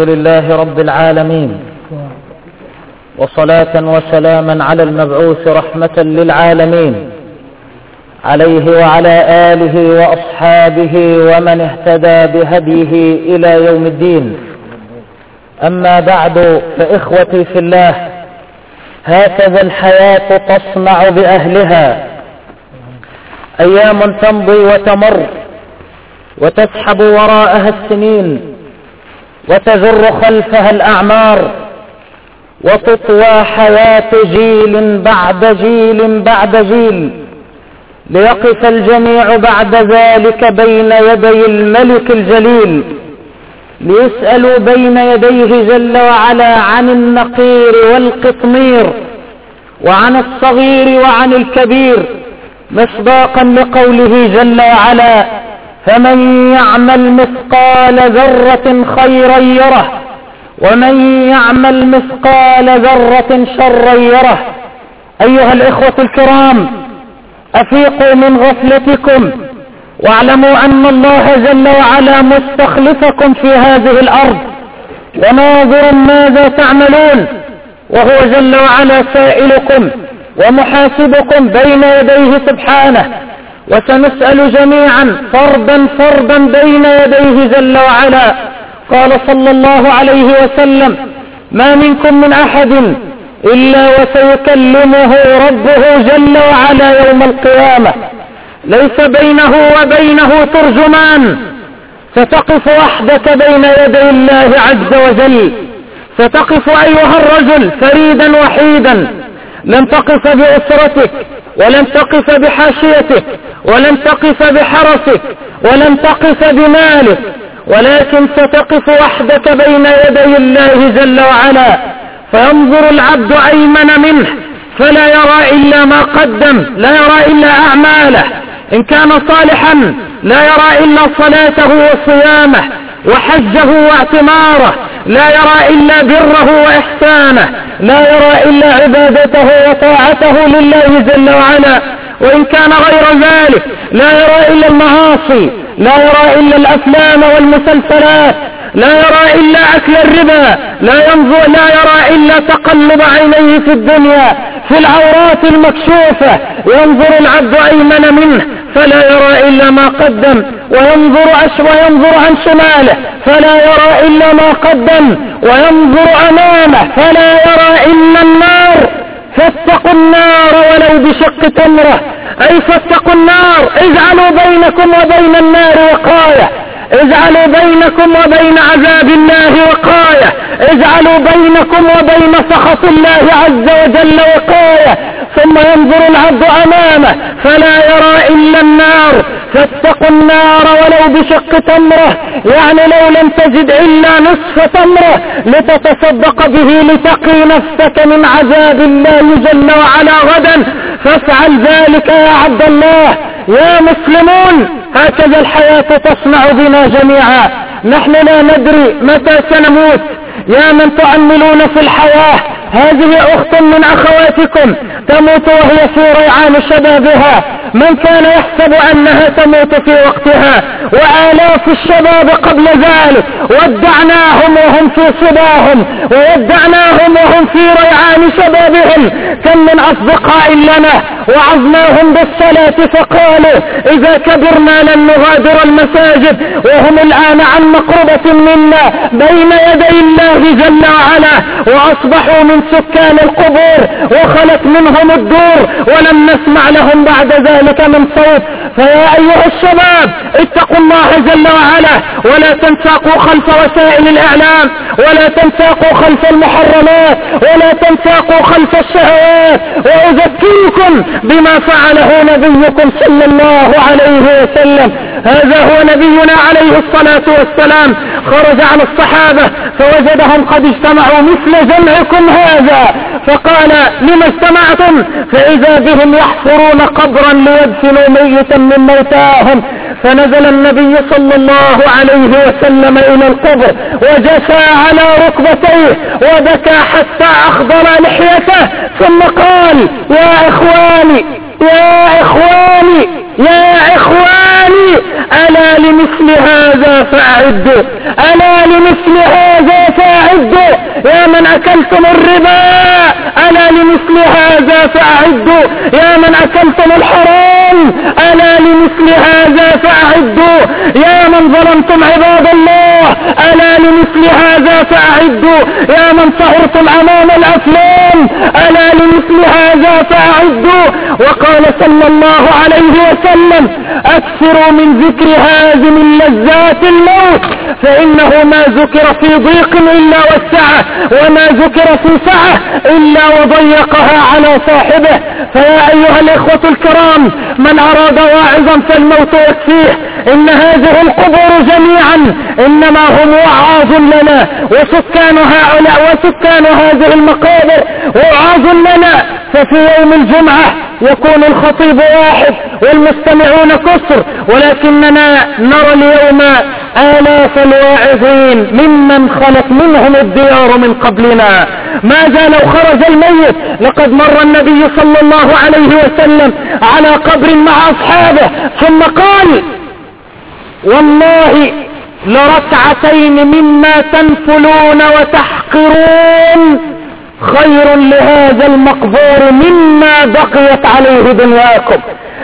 لله رب العالمين. وصلاة وسلاما على المبعوث رحمة للعالمين. عليه وعلى آله وأصحابه ومن اهتدى بهديه إلى يوم الدين. أما بعد فإخوتي في الله هكذا الحياة تصنع بأهلها. أيام تمضي وتمر وتسحب وراءها السنين وتجر خلفها الأعمار وتطوى حياة جيل بعد جيل بعد جيل ليقف الجميع بعد ذلك بين يدي الملك الجليل ليسألوا بين يديه جل وعلا عن النقير والقطمير وعن الصغير وعن الكبير مصداقا لقوله جل وعلا فمن يعمل مثقال ذرة خيرا يره ومن يعمل مثقال ذرة شرا يره. أيها الإخوة الكرام أفيقوا من غفلتكم واعلموا أن الله جل وعلا مستخلفكم في هذه الأرض. وناظر ماذا تعملون وهو جل وعلا سائلكم ومحاسبكم بين يديه سبحانه. وسنسأل جميعا فردا فردا بين يديه جل وعلا. قال صلى الله عليه وسلم ما منكم من أحد إلا وسيكلمه ربه جل وعلا يوم القيامة. ليس بينه وبينه ترجمان. ستقف وحدك بين يدي الله عز وجل. ستقف أيها الرجل فريدا وحيدا. لن تقف بأسرتك. ولن تقف بحاشيتك ولن تقف بحرسك ولن تقف بمالك ولكن ستقف وحدك بين يدي الله جل وعلا. فينظر العبد أيمن منه فلا يرى إلا ما قدم لا يرى إلا أعماله. إن كان صالحا لا يرى إلا صلاته وصيامه وحجه واعتماره لا يرى إلا بره وإحسانه. لا يرى إلا عبادته وطاعته لله جل وعلا. وإن كان غير ذلك لا يرى إلا المعاصي لا يرى إلا الأفلام والمسلسلات لا يرى إلا أكل الربا لا ينظر لا يرى إلا تقلب عينيه في الدنيا في العورات المكشوفة ينظر العبد أيمن منه فلا يرى إلا ما قدم وينظر وينظر عن شماله فلا يرى إلا ما قدم وينظر أمامه فلا يرى إلا النار. فاتقوا النار ولو بشق تمرة. أي فاتقوا النار اجعلوا بينكم وبين النار وقاية. اجعلوا بينكم وبين عذاب الله وقاية. اجعلوا بينكم وبين سخط الله عز وجل وقاية. ثم ينظر العبد أمامه فلا يرى إلا النار. فاتقوا النار ولو بشق تمرة يعني لو لم تجد إلا نصف تمرة لتتصدق به لتقي نفسك من عذاب الله جل وعلا غدا. فافعل ذلك يا عبد الله. يا مسلمون هكذا الحياة تصنع بنا جميعا. نحن لا ندري متى سنموت. يا من تؤملون في الحياة هذه أخت من أخواتكم تموت وهي في ريعان شبابها. من كان يحسب أنها تموت في وقتها وآلاف الشباب قبل ذلك ودعناهم وهم في صباهم وودعناهم وهم في ريعان شبابهم. كم من أصدقاء لنا وعظناهم بالصلاة فقالوا إذا كبرنا لن نغادر المساجد وهم الآن عن مقربة منا بين يدي الله جل وعلا وأصبحوا من سكان القبور وخلت منهم الدور ولم نسمع لهم بعد ذلك من صوت فيا أيها الشباب اتقوا الله جل وعلا ولا تنساقوا خلف وسائل الإعلام ولا تنساقوا خلف المحرمات ولا تنساقوا خلف الشهوات وأذكركم بما فعله نبيكم صلى الله عليه وسلم. هذا هو نبينا عليه الصلاة والسلام. خرج على الصحابة فوجدهم قد اجتمعوا مثل جمعكم هذا. فقال لما اجتمعتم فإذا بهم يحفرون قبرا ليدفنوا ميتا من موتاهم فنزل النبي صلى الله عليه وسلم إلى القبر وجسى على ركبتيه وبكى حتى أخضر لحيته ثم قال يا إخواني يا إخواني يا إخواني ألا لمثل هذا فأعدوا ألا لمثل هذا يا من أكلتم الربا ألا لمثل هذا فأعدوا. يا من أكلتم الحرام ألا لمثل هذا فأعدوا. يا من ظلمتم عباد الله ألا لمثل هذا فأعدوا. يا من سهرتم أمام الأفلام ألا لمثل هذا فأعدوا وقال صلى الله عليه وسلم أكثروا من ذكر هذه اللذات الموت فإنه ما ذكر في ضيق إلا وسعه وما ذكر في سعة إلا وضيقها على صاحبه. فيا أيها الإخوة الكرام من أراد واعظا فالموت يكفيه إن هذه القبور جميعا إنما هم وعاظ لنا وسكان هؤلاء وسكان هذه المقابر وعاظ لنا. ففي يوم الجمعة يكون الخطيب واحد والمستمعون كثر ولكننا نرى اليوم آلاف الواعظين ممن خلت منهم الديار من قبلنا. ماذا لو خرج الميت. لقد مر النبي صلى الله عليه وسلم على قبر مع أصحابه ثم قال والله لركعتين مما تنفلون وتحقرون خير لهذا المقبور مما بقيت عليه دنياكم.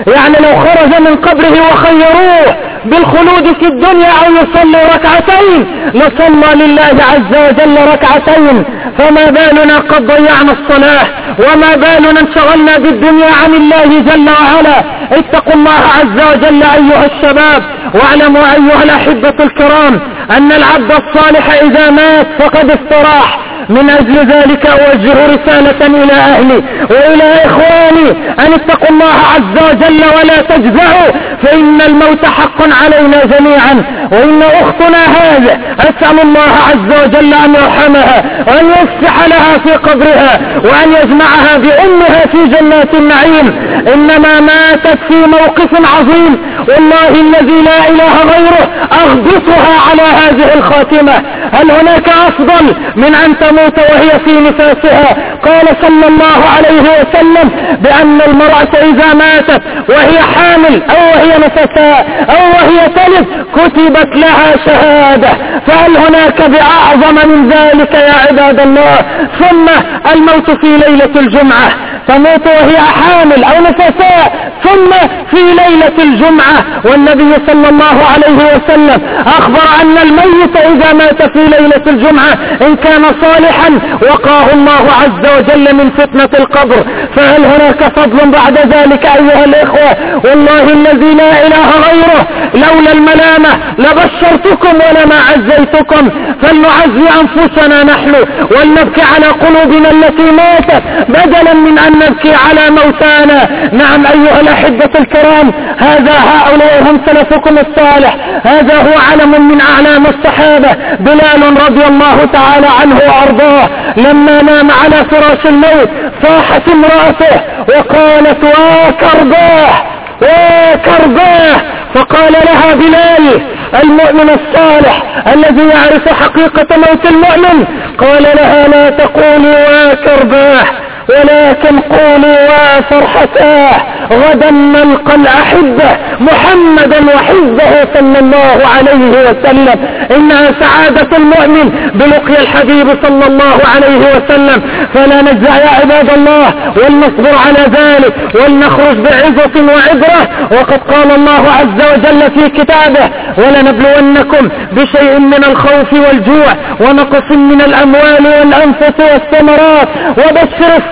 يعني لو خرج من قبره وخيروه بالخلود في الدنيا أو يصلي ركعتين لصلى لله عز وجل ركعتين. فما بالنا قد ضيعنا الصلاة وما بالنا انشغلنا بالدنيا عن الله جل وعلا. اتقوا الله عز وجل أيها الشباب. واعلموا أيها الأحبة الكرام أن العبد الصالح إذا مات فقد استراح. من أجل ذلك أوجه رسالة إلى أهلي وإلى إخواني أن اتقوا الله عز وجل ولا تجزعوا فإن الموت حق علينا جميعا وإن أختنا هذه أسأل الله عز وجل أن يرحمها وأن يفسح لها في قبرها وأن يجمعها بأمها في جنات النعيم إنما ماتت في موقف عظيم والله الذي لا إله غيره أغبطها على هذه الخاتمة. هل هناك أفضل من أن تموت وهي في نفاسها؟ قال صلى الله عليه وسلم بأن المرأة إذا ماتت وهي حامل أو وهي نفساء أو وهي تلد كتبت لها شهادة. فهل هناك بأعظم من ذلك يا عباد الله؟ ثم الموت في ليلة الجمعة. تموت وهي حامل أو نفساء ثم في ليلة الجمعة والنبي صلى الله عليه وسلم أخبر أن الميت إذا مات في ليلة الجمعة إن كان صالحا وقاه الله عز وجل من فتنة القبر. فهل هناك فضل بعد ذلك أيها الإخوة؟ والله الذي لا إله غيره. لولا الملامة لبشرتكم ولما عزيتكم. فلنعزي أنفسنا نحن ولنبكي على قلوبنا التي ماتت بدلا من أن نبكي على موتانا. نعم أيها الأحبة الكرام هذا هؤلاء هم سلفكم الصالح. هذا هو علم من أعلام الصحابة. بلال رضي الله تعالى عنه وأرضاه لما نام على فراش الموت صاحت امرأته وقالت وكرباه وكرباه فقال لها بلال المؤمن الصالح الذي يعرف حقيقة موت المؤمن. قال لها لا تقولي وكرباه ولكن قولوا وفرحتاه غدا نلقى الأحبة محمدا وحزبه صلى الله عليه وسلم. إنها سعادة المؤمن بلقي الحبيب صلى الله عليه وسلم. فلا نجزع يا عباد الله ولنصبر على ذلك ولنخرج بعزة وعبرة. وقد قال الله عز وجل في كتابه ولنبلونكم بشيء من الخوف والجوع ونقص من الأموال والأنفس والثمرات وبشر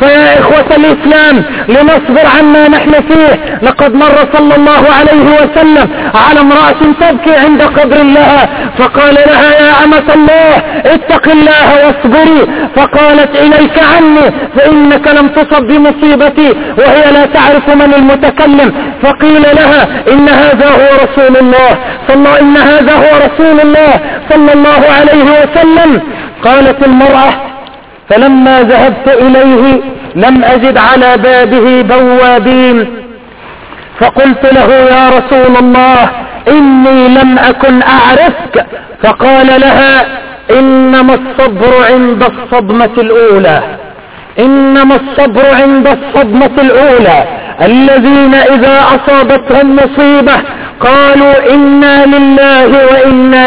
فيا إخوة الإسلام لنصبر عما نحن فيه. لقد مر صلى الله عليه وسلم على امرأة تبكي عند قبر الله فقال لها يا أمة الله اتق الله واصبري. فقالت إليك عني فإنك لم تصب بمصيبتي وهي لا تعرف من المتكلم. فقيل لها إن هذا هو رسول الله. صلى إن هذا هو رسول الله صلى الله عليه وسلم. قالت المرأة فلما ذهبت إليه لم أجد على بابه بوابين. فقلت له يا رسول الله إني لم أكن أعرفك. فقال لها إن إنما الصبر عند الصدمة الأولى. إنما الصبر عند الصدمة الأولى. الذين إذا أصابتهم مصيبة قالوا إنا لله وإنا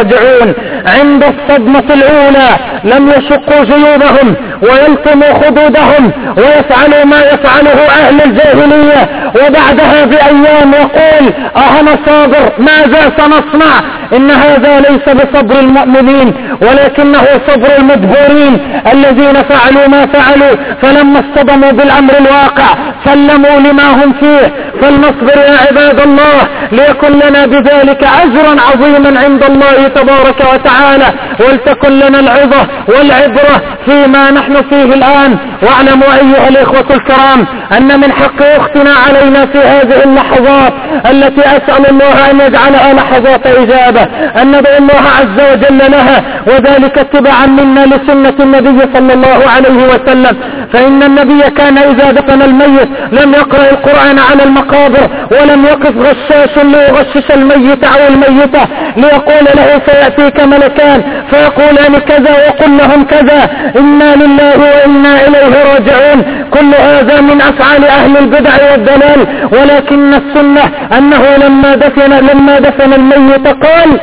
راجعون عند الصدمة الأولى. لم يشقوا جيوبهم ويلطموا خدودهم ويفعلوا ما يفعله أهل الجاهلية. وبعدها بأيام يقول أهنا صابر ماذا سنصنع؟ إن هذا ليس بصبر المؤمنين ولكنه صبر المدبورين الذين فعلوا ما فعلوا. فلما اصطدموا بالأمر الواقع سلموا لما هم فيه. فلنصبر يا عباد الله ليكن لنا بذلك أجرا عظيما عند الله تبارك وتعالى. ولتكن لنا العظة والعبرة فيما نحن فيه الآن. واعلموا أيها الإخوة الكرام أن من حق أختنا علينا في هذه اللحظات التي أسأل الله أن يجعلها لحظات إجابة. أن ندعو الله عز وجل لها. وذلك اتباعا منا لسنة النبي صلى الله عليه وسلم. فإن النبي كان إذا دفن الميت لم يقرأ القرآن على المقابر ولم يقف غشاش ليغشش الميت أو الميتة ليقول له سيأتيك ملكان فيقولان كذا وقل لهم كذا إنا لله وإنا إليه راجعون كل هذا من أفعال أهل البدع والدلال ولكن السنة أنه لما دفن, لما دفن الميت قال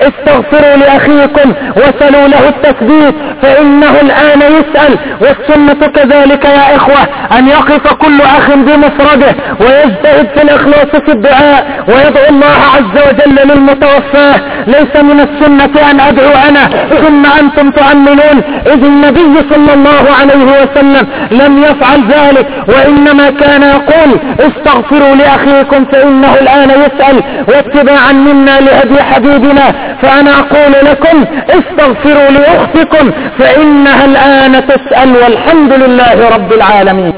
استغفروا لأخيكم وسلوا له التثبيت فإنه الآن يسأل والسنة كذلك يا إخوة أن يقف كل أخ بمفرده ويجتهد في الإخلاص في الدعاء ويدعو الله عز وجل للمتوفاه. ليس من السنة أن أدعو أنا ثم أنتم تؤمنون إذ النبي صلى الله عليه وسلم لم يفعل ذلك وإنما كان يقول استغفروا لأخيكم فإنه الآن يسأل واتباعا منا لهدي حبيبنا فأنا أقول لكم استغفروا لأختكم فإنها الآن تسأل والحمد لله رب العالمين.